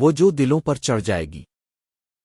وہ جو دلوں پر چڑھ جائے گی۔